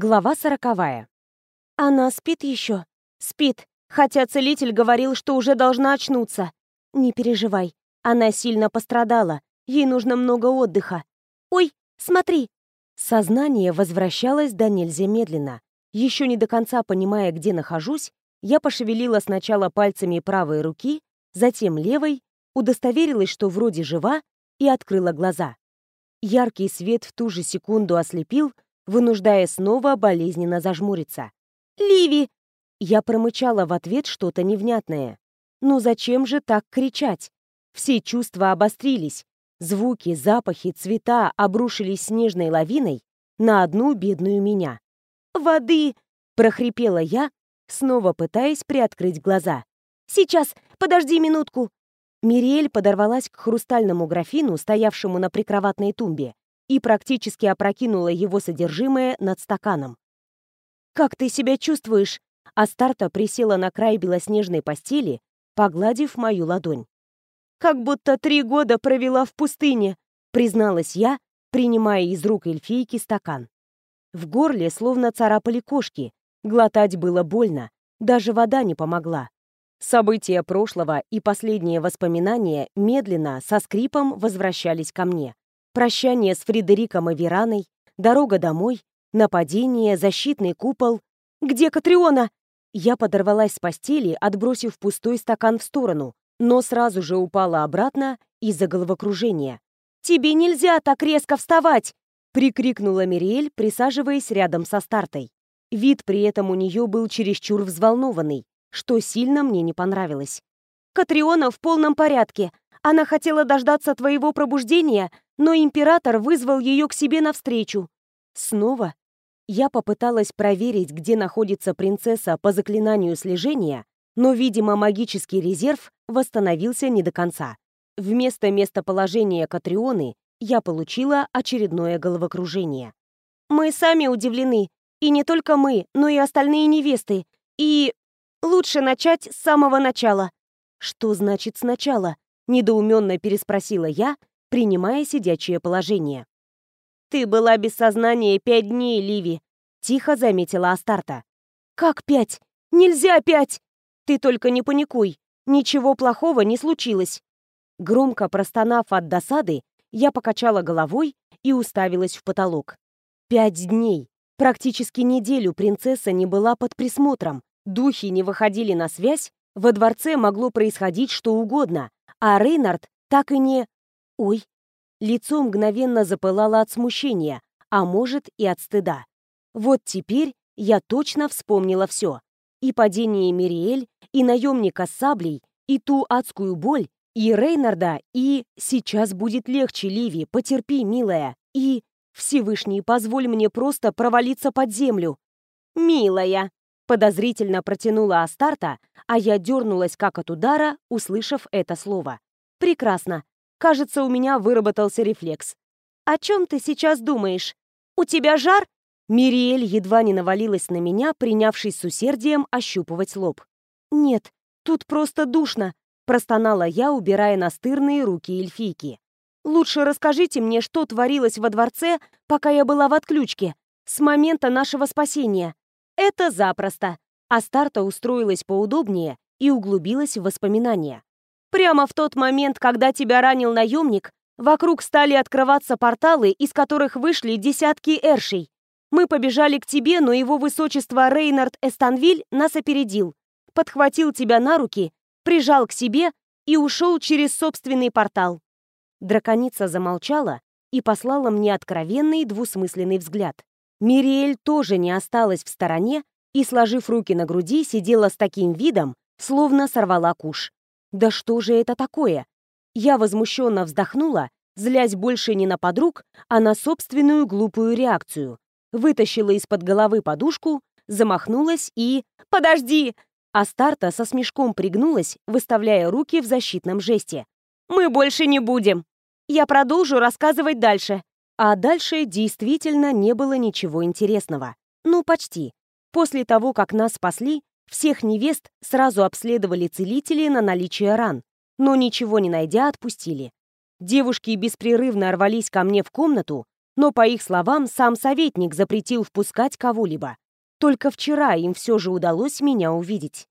Глава сороковая. Она спит еще? Спит, хотя целитель говорил, что уже должна очнуться. Не переживай, она сильно пострадала, ей нужно много отдыха. Ой, смотри! Сознание возвращалось до нельзя медленно. Еще не до конца понимая, где нахожусь, я пошевелила сначала пальцами правой руки, затем левой, удостоверилась, что вроде жива, и открыла глаза. Яркий свет в ту же секунду ослепил, вынуждая снова болезненно зажмуриться. «Ливи!» Я промычала в ответ что-то невнятное. «Ну зачем же так кричать?» Все чувства обострились. Звуки, запахи, цвета обрушились снежной лавиной на одну бедную меня. «Воды!» — прохрипела я, снова пытаясь приоткрыть глаза. «Сейчас! Подожди минутку!» Мириэль подорвалась к хрустальному графину, стоявшему на прикроватной тумбе, и практически опрокинула его содержимое над стаканом. «Как ты себя чувствуешь?» Астарта присела на край белоснежной постели, погладив мою ладонь. «Как будто три года провела в пустыне», призналась я, принимая из рук эльфийки стакан. В горле словно царапали кошки, глотать было больно, даже вода не помогла. События прошлого и последние воспоминания медленно, со скрипом возвращались ко мне. Прощание с Фредериком и Вераной, дорога домой, нападение, защитный купол. «Где Катриона?» Я подорвалась с постели, отбросив пустой стакан в сторону, но сразу же упала обратно из-за головокружения. «Тебе нельзя так резко вставать!» — прикрикнула Мириэль, присаживаясь рядом со стартой. Вид при этом у нее был чересчур взволнованный, что сильно мне не понравилось. «Катриона в полном порядке. Она хотела дождаться твоего пробуждения, но император вызвал ее к себе навстречу. Снова я попыталась проверить, где находится принцесса по заклинанию слежения, но, видимо, магический резерв восстановился не до конца. Вместо местоположения Катрионы я получила очередное головокружение. «Мы сами удивлены, и не только мы, но и остальные невесты, и лучше начать с самого начала». «Что значит сначала?» — недоуменно переспросила я, принимая сидячее положение. «Ты была без сознания пять дней, Ливи», — тихо заметила Астарта. «Как пять? Нельзя пять! Ты только не паникуй, ничего плохого не случилось». Громко простонав от досады, я покачала головой и уставилась в потолок. Пять дней, практически неделю принцесса не была под присмотром, духи не выходили на связь, во дворце могло происходить что угодно, а Рейнард так и не... Ой, лицо мгновенно запылало от смущения, а может и от стыда. Вот теперь я точно вспомнила все. И падение Мириэль, и наемника с саблей, и ту адскую боль, и Рейнарда, и «Сейчас будет легче, Ливи, потерпи, милая», и «Всевышний, позволь мне просто провалиться под землю». «Милая», — подозрительно протянула Астарта, а я дернулась как от удара, услышав это слово. «Прекрасно. Кажется, у меня выработался рефлекс. «О чем ты сейчас думаешь? У тебя жар?» Мириэль едва не навалилась на меня, принявшись с усердием ощупывать лоб. «Нет, тут просто душно», — простонала я, убирая настырные руки эльфийки. «Лучше расскажите мне, что творилось во дворце, пока я была в отключке, с момента нашего спасения. Это запросто». Астарта устроилась поудобнее и углубилась в воспоминания. Прямо в тот момент, когда тебя ранил наемник, вокруг стали открываться порталы, из которых вышли десятки эршей. Мы побежали к тебе, но его высочество Рейнард Эстанвиль нас опередил, подхватил тебя на руки, прижал к себе и ушел через собственный портал. Драконица замолчала и послала мне откровенный двусмысленный взгляд. Мириэль тоже не осталась в стороне и, сложив руки на груди, сидела с таким видом, словно сорвала куш. Да что же это такое? Я возмущенно вздохнула, злясь больше не на подруг, а на собственную глупую реакцию. Вытащила из-под головы подушку, замахнулась и... «Подожди!» Астарта со смешком пригнулась, выставляя руки в защитном жесте. «Мы больше не будем!» Я продолжу рассказывать дальше. А дальше действительно не было ничего интересного. Ну, почти. После того, как нас спасли, всех невест сразу обследовали целители на наличие ран, но ничего не найдя, отпустили. Девушки беспрерывно рвались ко мне в комнату, но, по их словам, сам советник запретил впускать кого-либо. Только вчера им все же удалось меня увидеть.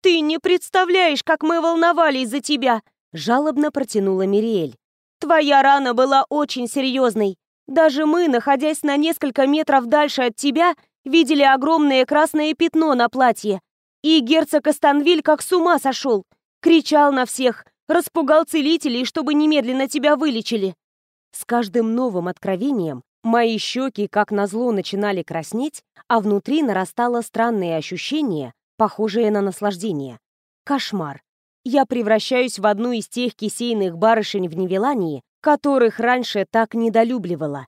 «Ты не представляешь, как мы волновались за тебя!» жалобно протянула Мириэль. «Твоя рана была очень серьезной. Даже мы, находясь на несколько метров дальше от тебя, видели огромное красное пятно на платье. И герцог Астанвиль как с ума сошел. Кричал на всех, распугал целителей, чтобы немедленно тебя вылечили. С каждым новым откровением мои щеки, как назло, начинали краснеть, а внутри нарастало странное ощущение, похожее на наслаждение. Кошмар. Я превращаюсь в одну из тех кисейных барышень в Невелании, которых раньше так недолюбливала.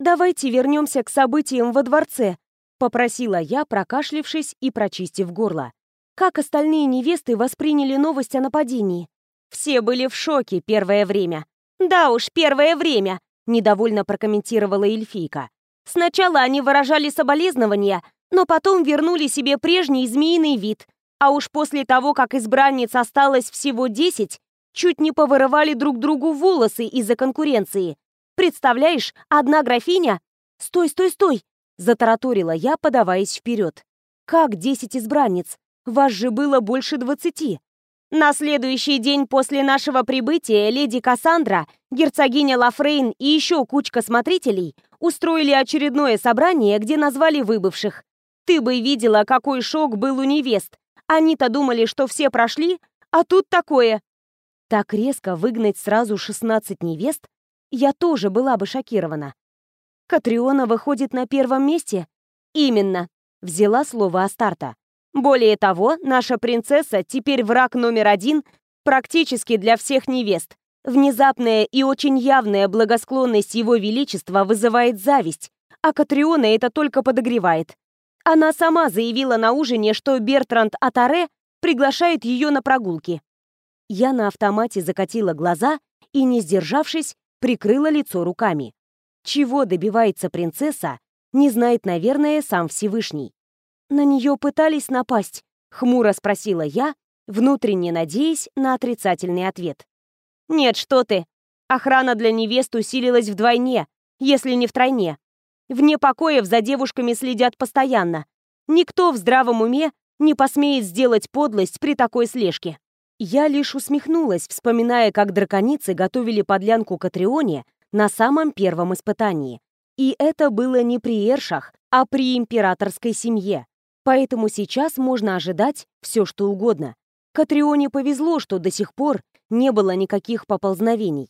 «Давайте вернемся к событиям во дворце», — попросила я, прокашлившись и прочистив горло. Как остальные невесты восприняли новость о нападении? Все были в шоке первое время. «Да уж, первое время», — недовольно прокомментировала эльфийка. «Сначала они выражали соболезнования, но потом вернули себе прежний змеиный вид, а уж после того, как избранниц осталось всего десять, чуть не повырывали друг другу волосы из-за конкуренции. Представляешь, одна графиня... «Стой, стой, стой!» — затараторила я, подаваясь вперед. «Как десять избранниц? Вас же было больше двадцати!» На следующий день после нашего прибытия леди Кассандра, герцогиня Лафрейн и еще кучка смотрителей устроили очередное собрание, где назвали выбывших. Ты бы видела, какой шок был у невест, они-то думали, что все прошли, а тут такое. Так резко выгнать сразу 16 невест, я тоже была бы шокирована. Катриона выходит на первом месте? Именно, взяла слово Астарта. Более того, наша принцесса теперь враг номер один практически для всех невест. Внезапная и очень явная благосклонность его величества вызывает зависть, а Катриона это только подогревает. Она сама заявила на ужине, что Бертранд Атаре приглашает ее на прогулки. Я на автомате закатила глаза и, не сдержавшись, прикрыла лицо руками. Чего добивается принцесса, не знает, наверное, сам Всевышний. На нее пытались напасть, хмуро спросила я, внутренне надеясь на отрицательный ответ. «Нет, что ты! Охрана для невест усилилась вдвойне, если не втройне. Вне покоев за девушками следят постоянно. Никто в здравом уме не посмеет сделать подлость при такой слежке. Я лишь усмехнулась, вспоминая, как драконицы готовили подлянку Катрионе на самом первом испытании. И это было не при Эршах, а при императорской семье. Поэтому сейчас можно ожидать все, что угодно. Катрионе повезло, что до сих пор не было никаких поползновений.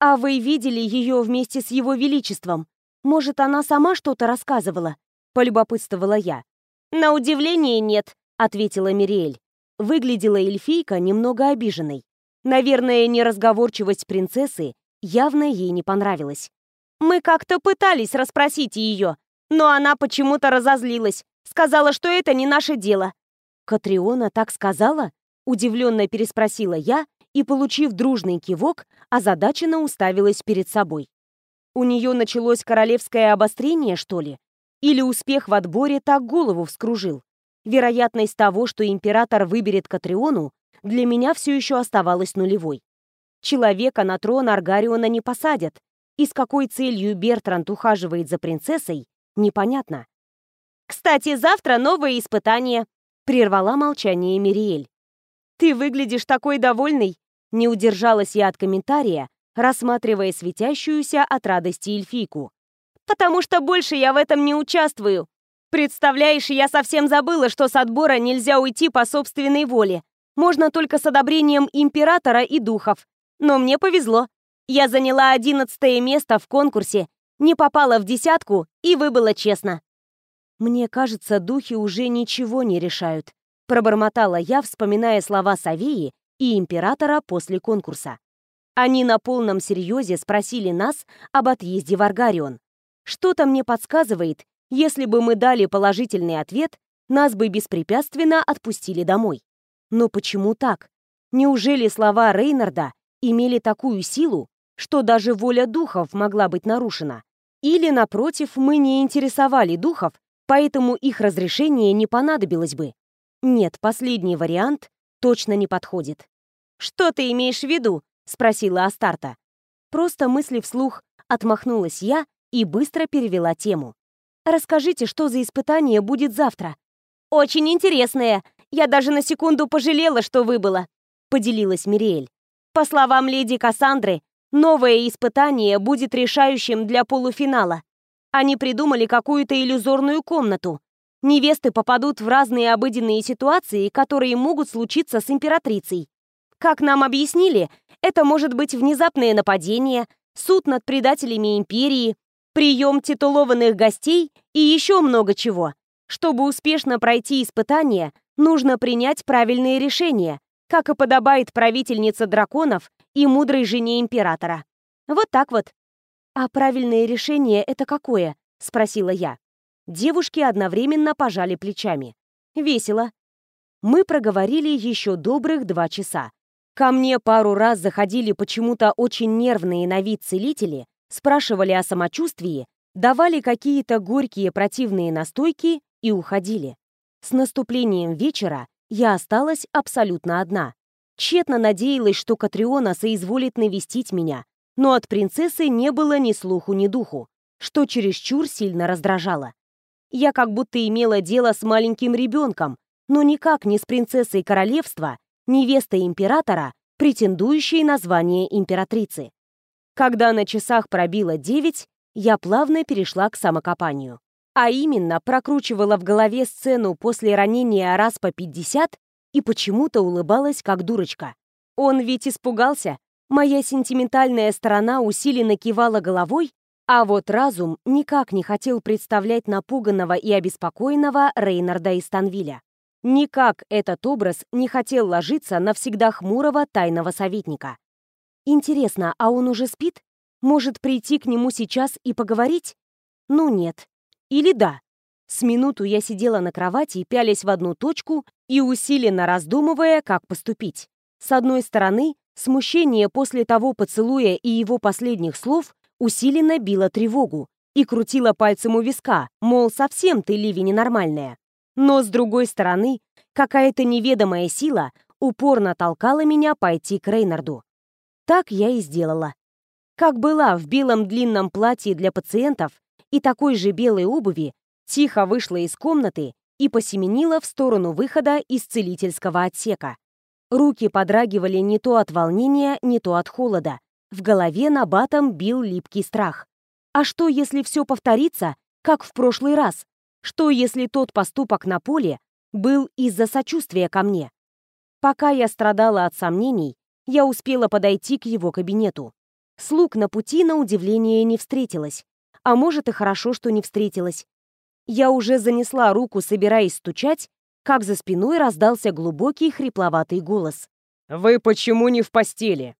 А вы видели ее вместе с его величеством? Может, она сама что-то рассказывала?» — полюбопытствовала я. «На удивление нет», — ответила Мириэль. Выглядела эльфийка немного обиженной. Наверное, неразговорчивость принцессы явно ей не понравилась. «Мы как-то пытались расспросить ее, но она почему-то разозлилась, сказала, что это не наше дело». «Катриона так сказала?» — удивленно переспросила я и, получив дружный кивок, озадаченно уставилась перед собой. У нее началось королевское обострение, что ли? Или успех в отборе так голову вскружил? Вероятность того, что император выберет Катриону, для меня все еще оставалась нулевой. Человека на трон Аргариона не посадят, и с какой целью Бертранд ухаживает за принцессой, непонятно. «Кстати, завтра новое испытание», — прервала молчание Мириэль. «Ты выглядишь такой довольный», — не удержалась я от комментария, рассматривая светящуюся от радости эльфийку. «Потому что больше я в этом не участвую. Представляешь, я совсем забыла, что с отбора нельзя уйти по собственной воле. Можно только с одобрением императора и духов. Но мне повезло. Я заняла одиннадцатое место в конкурсе, не попала в десятку и выбыла честно. Мне кажется, духи уже ничего не решают. Пробормотала я, вспоминая слова Савеи и императора после конкурса. Они на полном серьезе спросили нас об отъезде в Аргарион. Что-то мне подсказывает, если бы мы дали положительный ответ, нас бы беспрепятственно отпустили домой. Но почему так? Неужели слова Рейнарда имели такую силу, что даже воля духов могла быть нарушена? Или, напротив, мы не интересовали духов, поэтому их разрешение не понадобилось бы? Нет, последний вариант точно не подходит. «Что ты имеешь в виду?» — спросила Астарта. Просто мысли вслух отмахнулась я и быстро перевела тему. «Расскажите, что за испытание будет завтра?» «Очень интересное. Я даже на секунду пожалела, что выбыла», — поделилась Мириэль. «По словам леди Кассандры, новое испытание будет решающим для полуфинала. Они придумали какую-то иллюзорную комнату. Невесты попадут в разные обыденные ситуации, которые могут случиться с императрицей. Как нам объяснили, это может быть внезапное нападение, суд над предателями империи, прием титулованных гостей и еще много чего. Чтобы успешно пройти испытание, нужно принять правильные решения, как и подобает правительнице драконов и мудрой жене императора. Вот так вот. «А правильное решение это какое?» — спросила я. Девушки одновременно пожали плечами. Весело. Мы проговорили еще добрых два часа. Ко мне пару раз заходили почему-то очень нервные на вид целители, спрашивали о самочувствии, давали какие-то горькие противные настойки и уходили. С наступлением вечера я осталась абсолютно одна. Тщетно надеялась, что Катриона соизволит навестить меня, но от принцессы не было ни слуху, ни духу, что чересчур сильно раздражало. Я как будто имела дело с маленьким ребенком, но никак не с принцессой королевства невестой императора, претендующей на звание императрицы. Когда на часах пробило девять, я плавно перешла к самокопанию. А именно, прокручивала в голове сцену после ранения раз по 50 и почему-то улыбалась, как дурочка. Он ведь испугался. Моя сентиментальная сторона усиленно кивала головой, а вот разум никак не хотел представлять напуганного и обеспокоенного Рейнарда из Станвиля. Никак этот образ не хотел ложиться на всегда хмурого тайного советника. Интересно, а он уже спит? Может прийти к нему сейчас и поговорить? Ну нет. Или да. С минуту я сидела на кровати, пялясь в одну точку и усиленно раздумывая, как поступить. С одной стороны, смущение после того поцелуя и его последних слов усиленно било тревогу и крутило пальцем у виска, мол, совсем ты, Ливи, ненормальная. Но, с другой стороны, какая-то неведомая сила упорно толкала меня пойти к Рейнарду. Так я и сделала. Как была в белом длинном платье для пациентов и такой же белой обуви, тихо вышла из комнаты и посеменила в сторону выхода из целительского отсека. Руки подрагивали не то от волнения, не то от холода. В голове на батом бил липкий страх. А что, если все повторится, как в прошлый раз? Что, если тот поступок на поле был из-за сочувствия ко мне? Пока я страдала от сомнений, я успела подойти к его кабинету. Слуг на пути, на удивление, не встретилась. А может, и хорошо, что не встретилась. Я уже занесла руку, собираясь стучать, как за спиной раздался глубокий хрипловатый голос. «Вы почему не в постели?»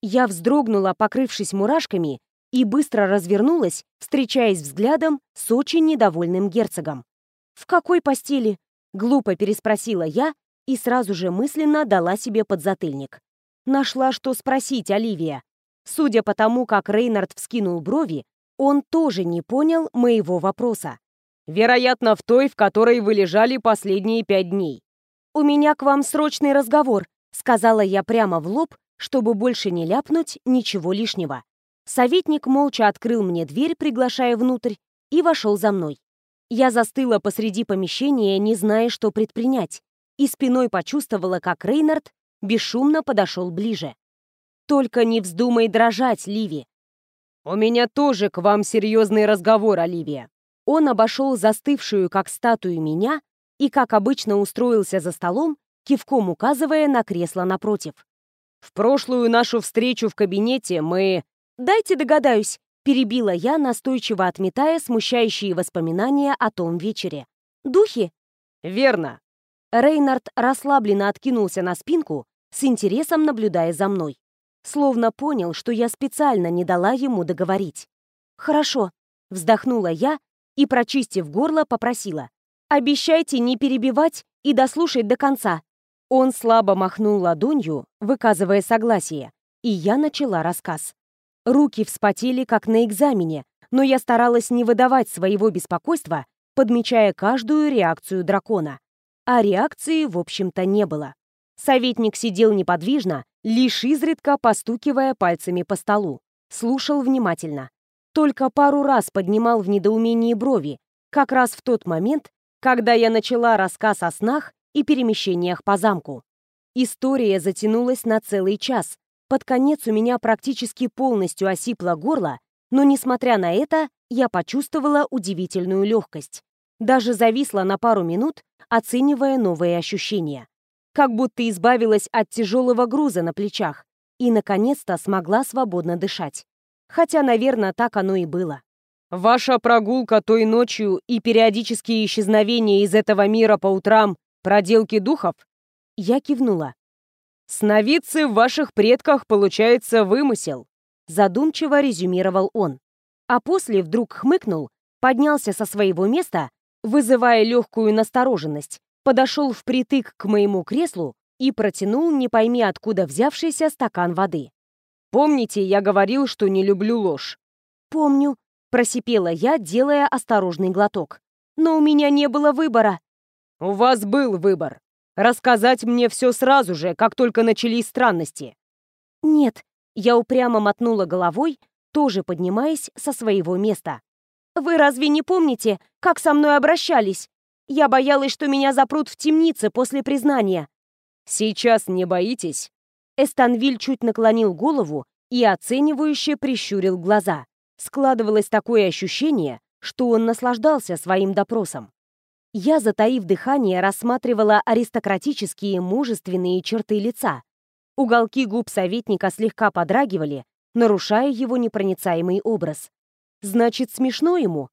Я вздрогнула, покрывшись мурашками, и быстро развернулась, встречаясь взглядом с очень недовольным герцогом. «В какой постели?» — глупо переспросила я и сразу же мысленно дала себе подзатыльник. Нашла, что спросить Оливия. Судя по тому, как Рейнард вскинул брови, он тоже не понял моего вопроса. «Вероятно, в той, в которой вы лежали последние пять дней». «У меня к вам срочный разговор», — сказала я прямо в лоб, чтобы больше не ляпнуть ничего лишнего. Советник молча открыл мне дверь, приглашая внутрь, и вошел за мной. Я застыла посреди помещения, не зная, что предпринять, и спиной почувствовала, как Рейнард бесшумно подошел ближе. «Только не вздумай дрожать, Ливи!» «У меня тоже к вам серьезный разговор, Оливия!» Он обошел застывшую, как статую, меня и, как обычно, устроился за столом, кивком указывая на кресло напротив. «В прошлую нашу встречу в кабинете мы «Дайте догадаюсь», — перебила я, настойчиво отметая смущающие воспоминания о том вечере. «Духи?» «Верно». Рейнард расслабленно откинулся на спинку, с интересом наблюдая за мной. Словно понял, что я специально не дала ему договорить. «Хорошо», — вздохнула я и, прочистив горло, попросила. «Обещайте не перебивать и дослушать до конца». Он слабо махнул ладонью, выказывая согласие, и я начала рассказ. Руки вспотели, как на экзамене, но я старалась не выдавать своего беспокойства, подмечая каждую реакцию дракона. А реакции, в общем-то, не было. Советник сидел неподвижно, лишь изредка постукивая пальцами по столу. Слушал внимательно. только пару раз поднимал в недоумении брови, как раз в тот момент, когда я начала рассказ о снах и перемещениях по замку. История затянулась на целый час. Под конец у меня практически полностью осипло горло, но, несмотря на это, я почувствовала удивительную легкость. Даже зависла на пару минут, оценивая новые ощущения. Как будто избавилась от тяжелого груза на плечах и, наконец-то, смогла свободно дышать. Хотя, наверное, так оно и было. «Ваша прогулка той ночью и периодические исчезновения из этого мира по утрам — проделки духов?» Я кивнула. «Сновидцы в ваших предках, получается, вымысел», — задумчиво резюмировал он. А после вдруг хмыкнул, поднялся со своего места, вызывая легкую настороженность, подошел впритык к моему креслу и протянул, не пойми откуда взявшийся стакан воды. Помните, я говорил, что не люблю ложь?» «Помню», — просипела я, делая осторожный глоток. «Но у меня не было выбора». «У вас был выбор. Рассказать мне все сразу же, как только начались странности». «Нет», — я упрямо мотнула головой, тоже поднимаясь со своего места. «Вы разве не помните, как со мной обращались? Я боялась, что меня запрут в темнице после признания». «Сейчас не боитесь?» Эстанвиль чуть наклонил голову и оценивающе прищурил глаза. Складывалось такое ощущение, что он наслаждался своим допросом. Я, затаив дыхание, рассматривала аристократические мужественные черты лица. Уголки губ советника слегка подрагивали, нарушая его непроницаемый образ. «Значит, смешно ему?»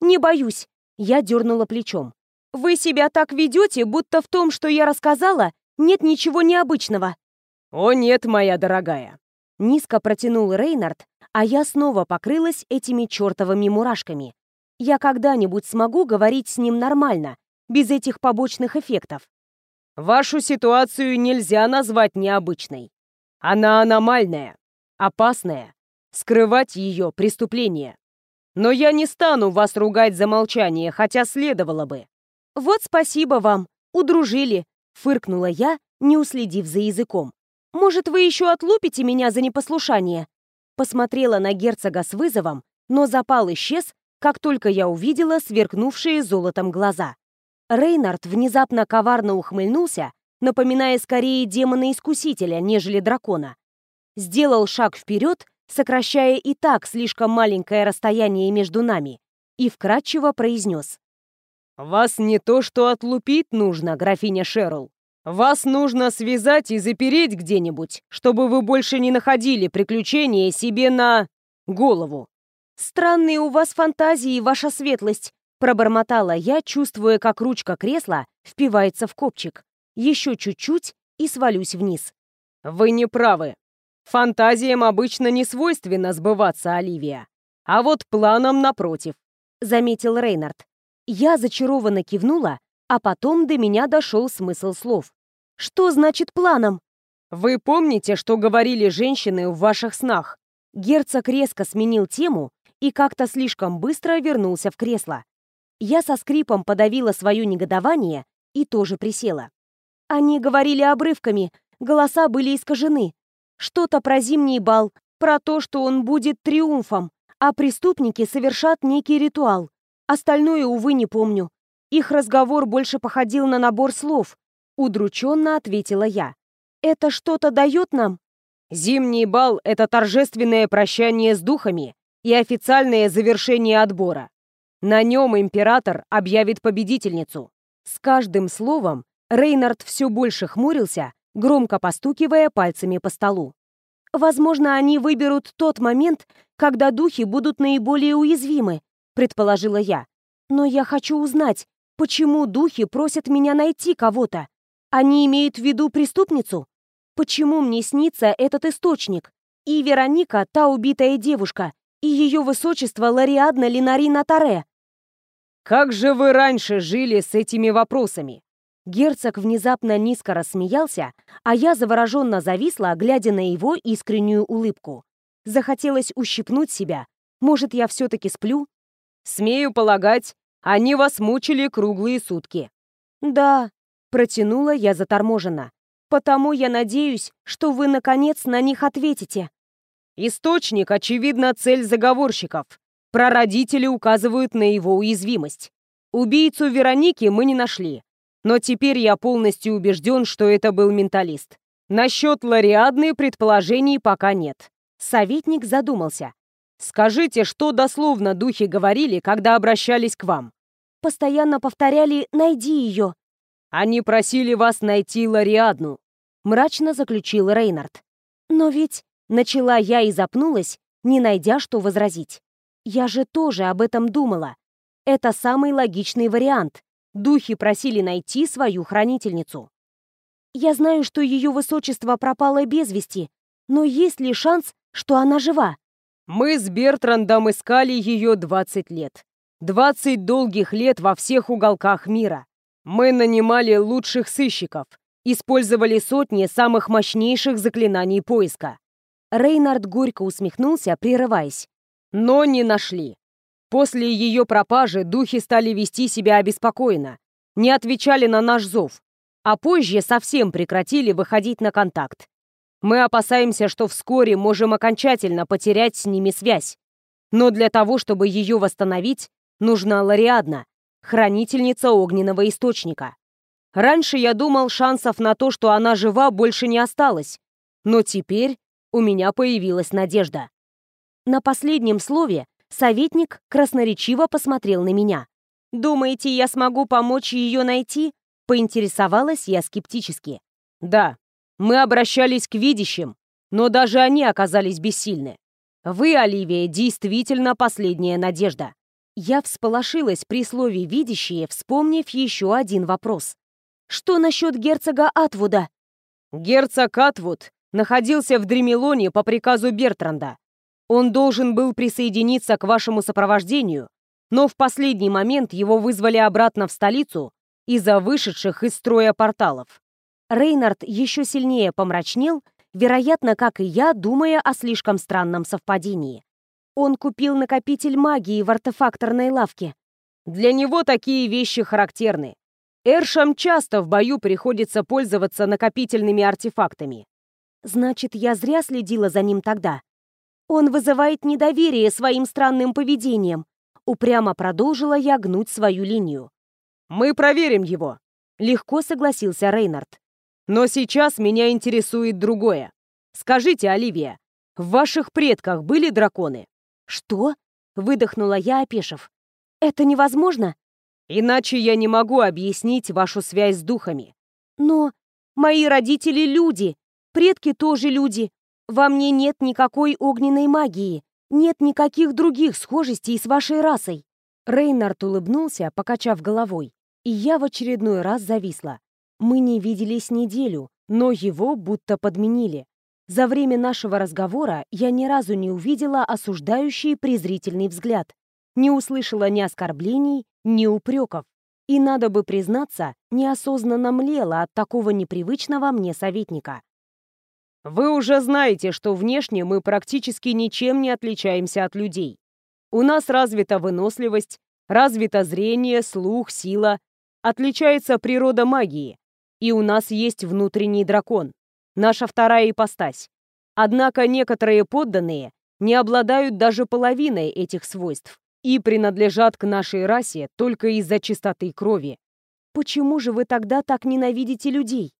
«Не боюсь», — я дернула плечом. «Вы себя так ведете, будто в том, что я рассказала, нет ничего необычного». «О нет, моя дорогая!» Низко протянул Рейнард, а я снова покрылась этими чертовыми мурашками. Я когда-нибудь смогу говорить с ним нормально, без этих побочных эффектов. Вашу ситуацию нельзя назвать необычной. Она аномальная, опасная. Скрывать ее — преступление. Но я не стану вас ругать за молчание, хотя следовало бы. Вот спасибо вам, удружили, фыркнула я, не уследив за языком. Может, вы еще отлупите меня за непослушание?» Посмотрела на герцога с вызовом, но запал исчез, как только я увидела сверкнувшие золотом глаза. Рейнард внезапно коварно ухмыльнулся, напоминая скорее демона-искусителя, нежели дракона. Сделал шаг вперед, сокращая и так слишком маленькое расстояние между нами, и вкратчиво произнес. «Вас не то что отлупить нужно, графиня Шерл. Вас нужно связать и запереть где-нибудь, чтобы вы больше не находили приключения себе на... голову. Странные у вас фантазии, ваша светлость, пробормотала я, чувствуя, как ручка кресла впивается в копчик. Еще чуть-чуть и свалюсь вниз. Вы не правы. Фантазиям обычно не свойственно сбываться, Оливия. А вот планам напротив, заметил Рейнард. Я зачарованно кивнула, а потом до меня дошел смысл слов. «Что значит планом?» «Вы помните, что говорили женщины в ваших снах?» Герцог резко сменил тему и как-то слишком быстро вернулся в кресло. Я со скрипом подавила свое негодование и тоже присела. Они говорили обрывками, голоса были искажены. Что-то про зимний бал, про то, что он будет триумфом, а преступники совершат некий ритуал. Остальное, увы, не помню. Их разговор больше походил на набор слов. Удрученно ответила я. «Это что-то дает нам?» «Зимний бал — это торжественное прощание с духами и официальное завершение отбора. На нем император объявит победительницу». С каждым словом Рейнард все больше хмурился, громко постукивая пальцами по столу. «Возможно, они выберут тот момент, когда духи будут наиболее уязвимы», предположила я. «Но я хочу узнать, Почему духи просят меня найти кого-то? Они имеют в виду преступницу? Почему мне снится этот источник? И Вероника, та убитая девушка, и ее высочество Лариадна Линарина Таре. «Как же вы раньше жили с этими вопросами?» Герцог внезапно низко рассмеялся, а я завороженно зависла, глядя на его искреннюю улыбку. Захотелось ущипнуть себя. Может, я все-таки сплю? «Смею полагать, они вас мучили круглые сутки». «Да», — протянула я заторможенно. «Потому я надеюсь, что вы, наконец, на них ответите». «Источник, очевидно, цель заговорщиков», Прародители указывают на его уязвимость. Убийцу Вероники мы не нашли, но теперь я полностью убежден, что это был менталист. Насчет Лариадны предположений пока нет. Советник задумался. Скажите, что дословно духи говорили, когда обращались к вам? Постоянно повторяли «найди ее». Они просили вас найти Лариадну, мрачно заключил Рейнард. Но ведь начала я и запнулась, не найдя, что возразить. Я же тоже об этом думала. Это самый логичный вариант. Духи просили найти свою хранительницу. Я знаю, что ее высочество пропало без вести, но есть ли шанс, что она жива? Мы с Бертрандом искали ее 20 лет. 20 долгих лет во всех уголках мира. Мы нанимали лучших сыщиков, использовали сотни самых мощнейших заклинаний поиска. Рейнард горько усмехнулся, прерываясь но не нашли. После ее пропажи духи стали вести себя обеспокоенно, не отвечали на наш зов, а позже совсем прекратили выходить на контакт. Мы опасаемся, что вскоре можем окончательно потерять с ними связь. Но для того, чтобы ее восстановить, нужна Лариадна, хранительница огненного источника. Раньше я думал, шансов на то, что она жива, больше не осталось. Но теперь у меня появилась надежда. На последнем слове советник красноречиво посмотрел на меня. «Думаете, я смогу помочь ее найти?» Поинтересовалась я скептически. «Да, мы обращались к видящим, но даже они оказались бессильны. Вы, Оливия, действительно последняя надежда». Я всполошилась при слове «видящие», вспомнив еще один вопрос. «Что насчет герцога Атвуда?» Герцог Атвуд находился в Дремелоне по приказу Бертранда. Он должен был присоединиться к вашему сопровождению, но в последний момент его вызвали обратно в столицу из-за вышедших из строя порталов. Рейнард еще сильнее помрачнел, вероятно, как и я, думая о слишком странном совпадении. Он купил накопитель магии в артефакторной лавке. Для него такие вещи характерны. Эршам часто в бою приходится пользоваться накопительными артефактами. Значит, я зря следила за ним тогда. Он вызывает недоверие своим странным поведением. Упрямо продолжила я гнуть свою линию. «Мы проверим его», — легко согласился Рейнард. «Но сейчас меня интересует другое. Скажите, Оливия, в ваших предках были драконы?» «Что?» — выдохнула я, опешив. «Это невозможно?» «Иначе я не могу объяснить вашу связь с духами». «Но мои родители люди, предки тоже люди. Во мне нет никакой огненной магии, нет никаких других схожестей с вашей расой. Рейнард улыбнулся, покачав головой, и я в очередной раз зависла. Мы не виделись неделю, но его будто подменили. За время нашего разговора я ни разу не увидела осуждающий презрительный взгляд, не услышала ни оскорблений, ни упреков. И, надо бы признаться, неосознанно млела от такого непривычного мне советника. Вы уже знаете, что внешне мы практически ничем не отличаемся от людей. У нас развита выносливость, развито зрение, слух, сила. Отличается природа магии. И у нас есть внутренний дракон, наша вторая ипостась. Однако некоторые подданные не обладают даже половиной этих свойств и принадлежат к нашей расе только из-за чистоты крови. Почему же вы тогда так ненавидите людей?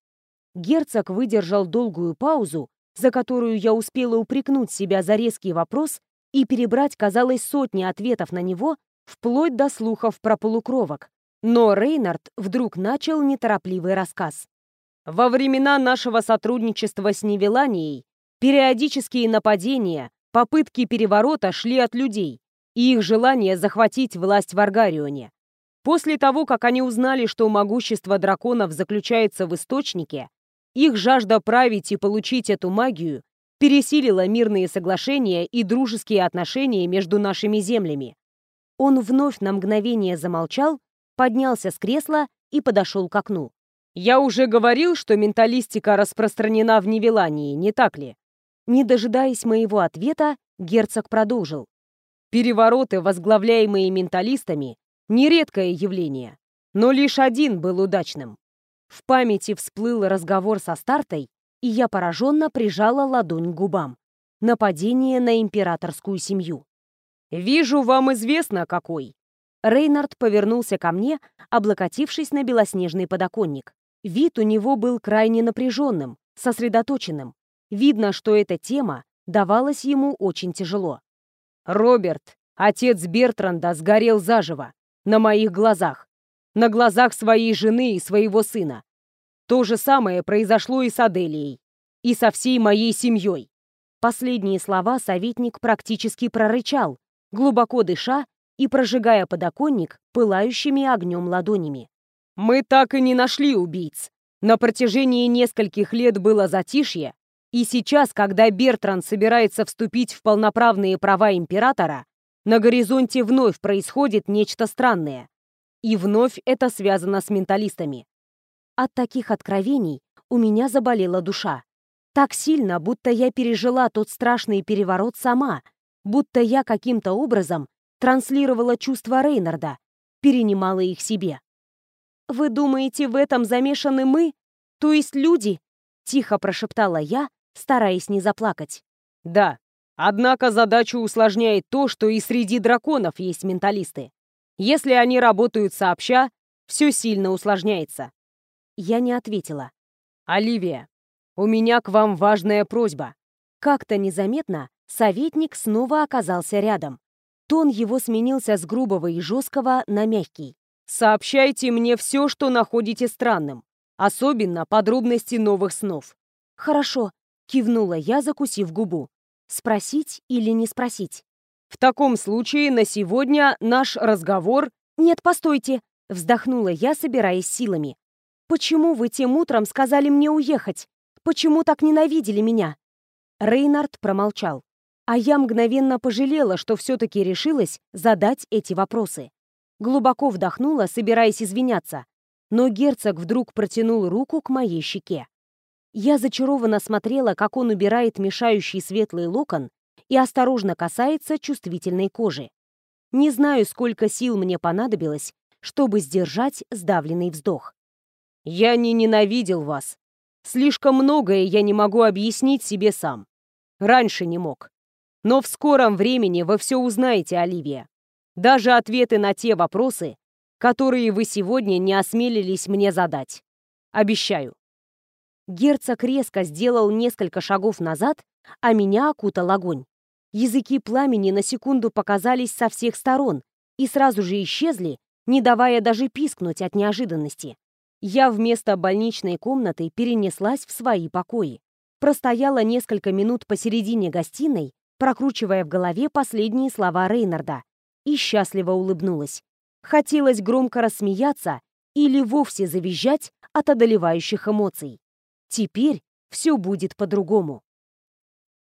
Герцог выдержал долгую паузу, за которую я успела упрекнуть себя за резкий вопрос и перебрать, казалось, сотни ответов на него, вплоть до слухов про полукровок. Но Рейнард вдруг начал неторопливый рассказ. «Во времена нашего сотрудничества с Невеланией периодические нападения, попытки переворота шли от людей и их желание захватить власть в Аргарионе. После того, как они узнали, что могущество драконов заключается в Источнике, их жажда править и получить эту магию пересилила мирные соглашения и дружеские отношения между нашими землями. Он вновь на мгновение замолчал, поднялся с кресла и подошел к окну. «Я уже говорил, что менталистика распространена в Невелании, не так ли?» Не дожидаясь моего ответа, герцог продолжил. «Перевороты, возглавляемые менталистами, нередкое явление, но лишь один был удачным. В памяти всплыл разговор со Стартой, и я пораженно прижала ладонь к губам. Нападение на императорскую семью. «Вижу, вам известно, какой». Рейнард повернулся ко мне, облокотившись на белоснежный подоконник. Вид у него был крайне напряженным, сосредоточенным. Видно, что эта тема давалась ему очень тяжело. «Роберт, отец Бертранда, сгорел заживо, на моих глазах, на глазах своей жены и своего сына. То же самое произошло и с Аделией, и со всей моей семьей». Последние слова советник практически прорычал, глубоко дыша и прожигая подоконник пылающими огнем ладонями. «Мы так и не нашли убийц. На протяжении нескольких лет было затишье, и сейчас, когда Бертран собирается вступить в полноправные права императора, на горизонте вновь происходит нечто странное. И вновь это связано с менталистами. От таких откровений у меня заболела душа. Так сильно, будто я пережила тот страшный переворот сама, будто я каким-то образом транслировала чувства Рейнарда, перенимала их себе. «Вы думаете, в этом замешаны мы? То есть люди?» — тихо прошептала я, стараясь не заплакать. «Да, однако задачу усложняет то, что и среди драконов есть менталисты. Если они работают сообща, все сильно усложняется». Я не ответила. «Оливия, у меня к вам важная просьба». Как-то незаметно советник снова оказался рядом. Тон его сменился с грубого и жесткого на мягкий. «Сообщайте мне все, что находите странным, особенно подробности новых снов». «Хорошо», — кивнула я, закусив губу. «Спросить или не спросить?» «В таком случае на сегодня наш разговор...» «Нет, постойте», — вздохнула я, собираясь силами. «Почему вы тем утром сказали мне уехать? Почему так ненавидели меня?» Рейнард промолчал. А я мгновенно пожалела, что все-таки решилась задать эти вопросы. Глубоко вдохнула, собираясь извиняться, но герцог вдруг протянул руку к моей щеке. Я зачарованно смотрела, как он убирает мешающий светлый локон и осторожно касается чувствительной кожи. Не знаю, сколько сил мне понадобилось, чтобы сдержать сдавленный вздох. «Я не ненавидел вас. Слишком многое я не могу объяснить себе сам. Раньше не мог. Но в скором времени вы все узнаете, Оливия. Даже ответы на те вопросы, которые вы сегодня не осмелились мне задать. Обещаю. Герцог резко сделал несколько шагов назад, а меня окутал огонь. Языки пламени на секунду показались со всех сторон и сразу же исчезли, не давая даже пискнуть от неожиданности. Я вместо больничной комнаты перенеслась в свои покои. Простояла несколько минут посередине гостиной, прокручивая в голове последние слова Рейнарда, и счастливо улыбнулась. Хотелось громко рассмеяться или вовсе завизжать от одолевающих эмоций. Теперь все будет по-другому.